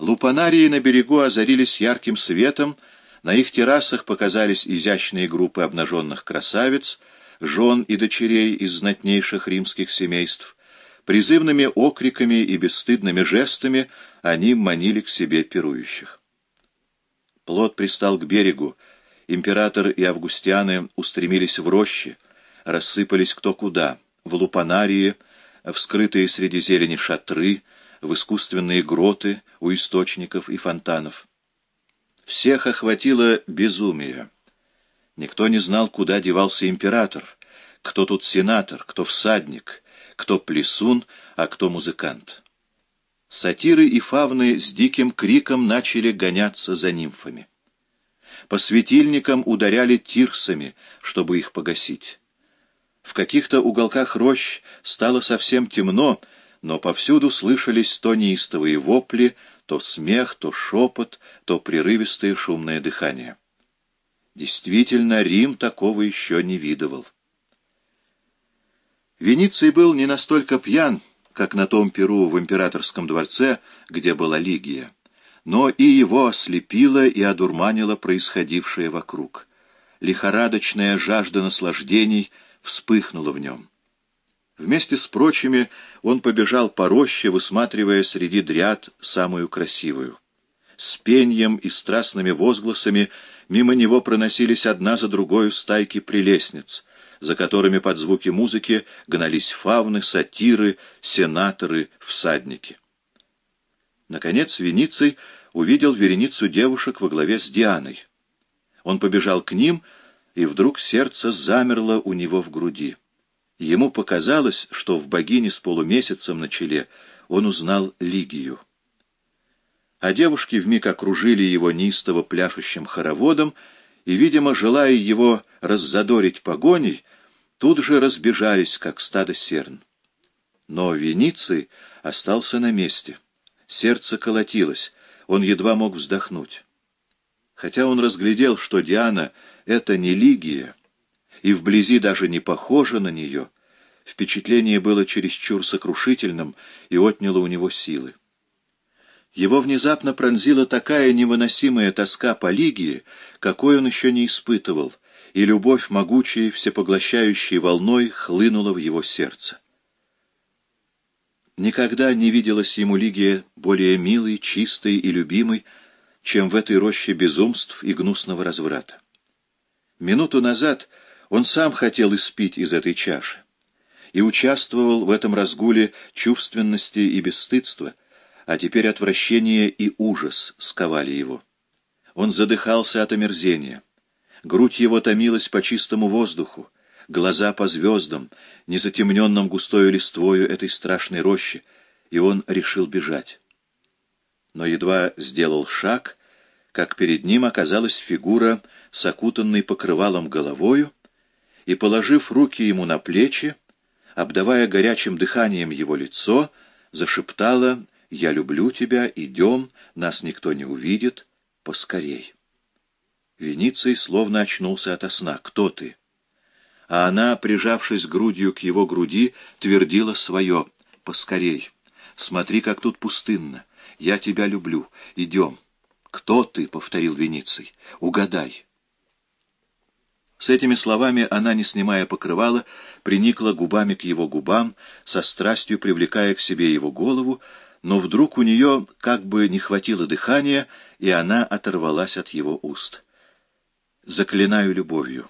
Лупанарии на берегу озарились ярким светом, на их террасах показались изящные группы обнаженных красавиц, жен и дочерей из знатнейших римских семейств. Призывными окриками и бесстыдными жестами они манили к себе пирующих. Плот пристал к берегу, император и августианы устремились в рощи, рассыпались кто куда, в лупанарии, в скрытые среди зелени шатры, в искусственные гроты у источников и фонтанов. Всех охватило безумие. Никто не знал, куда девался император, кто тут сенатор, кто всадник, кто плесун, а кто музыкант. Сатиры и фавны с диким криком начали гоняться за нимфами. По светильникам ударяли тирсами, чтобы их погасить. В каких-то уголках рощ стало совсем темно, но повсюду слышались то неистовые вопли, то смех, то шепот, то прерывистое шумное дыхание. Действительно, Рим такого еще не видывал. Вениций был не настолько пьян, как на том перу в императорском дворце, где была Лигия, но и его ослепило и одурманило происходившее вокруг. Лихорадочная жажда наслаждений вспыхнула в нем. Вместе с прочими он побежал по роще, высматривая среди дряд самую красивую. С пением и страстными возгласами мимо него проносились одна за другой стайки прелестниц, за которыми под звуки музыки гнались фавны, сатиры, сенаторы, всадники. Наконец Вениций увидел вереницу девушек во главе с Дианой. Он побежал к ним, и вдруг сердце замерло у него в груди. Ему показалось, что в богине с полумесяцем на челе он узнал Лигию. А девушки вмиг окружили его неистово пляшущим хороводом и, видимо, желая его раззадорить погоней, тут же разбежались, как стадо серн. Но Вениций остался на месте. Сердце колотилось, он едва мог вздохнуть. Хотя он разглядел, что Диана — это не Лигия, и вблизи даже не похоже на нее, впечатление было чересчур сокрушительным и отняло у него силы. Его внезапно пронзила такая невыносимая тоска по Лигии, какой он еще не испытывал, и любовь могучей, всепоглощающей волной хлынула в его сердце. Никогда не виделась ему Лигия более милой, чистой и любимой, чем в этой роще безумств и гнусного разврата. Минуту назад он сам хотел испить из этой чаши и участвовал в этом разгуле чувственности и бесстыдства, а теперь отвращение и ужас сковали его. Он задыхался от омерзения. Грудь его томилась по чистому воздуху, глаза по звездам, незатемненным густою листвою этой страшной рощи, и он решил бежать. Но едва сделал шаг, как перед ним оказалась фигура с окутанной покрывалом головою, и, положив руки ему на плечи, обдавая горячим дыханием его лицо, зашептала «Я люблю тебя, идем, нас никто не увидит, поскорей». Вениций словно очнулся ото сна. «Кто ты?» А она, прижавшись грудью к его груди, твердила свое «Поскорей! Смотри, как тут пустынно! Я тебя люблю! Идем!» «Кто ты?» — повторил Вениций. «Угадай!» С этими словами она, не снимая покрывала, приникла губами к его губам, со страстью привлекая к себе его голову, но вдруг у нее как бы не хватило дыхания, и она оторвалась от его уст. «Заклинаю любовью.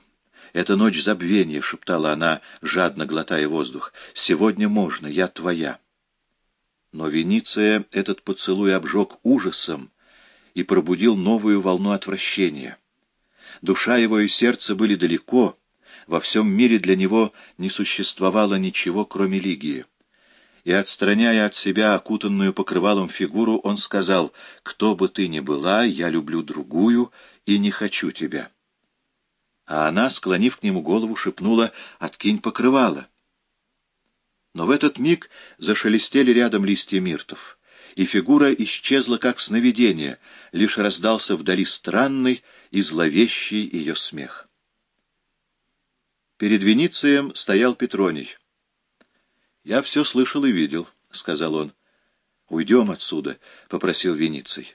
Это ночь забвения», — шептала она, жадно глотая воздух. «Сегодня можно, я твоя». Но Вениция этот поцелуй обжег ужасом и пробудил новую волну отвращения. Душа его и сердце были далеко, во всем мире для него не существовало ничего, кроме Лигии. И, отстраняя от себя окутанную покрывалом фигуру, он сказал, «Кто бы ты ни была, я люблю другую и не хочу тебя». А она, склонив к нему голову, шепнула, «Откинь покрывало». Но в этот миг зашелестели рядом листья миртов, и фигура исчезла как сновидение, лишь раздался вдали странный, и зловещий ее смех. Перед Веницием стоял Петроний. «Я все слышал и видел», — сказал он. «Уйдем отсюда», — попросил Вениций.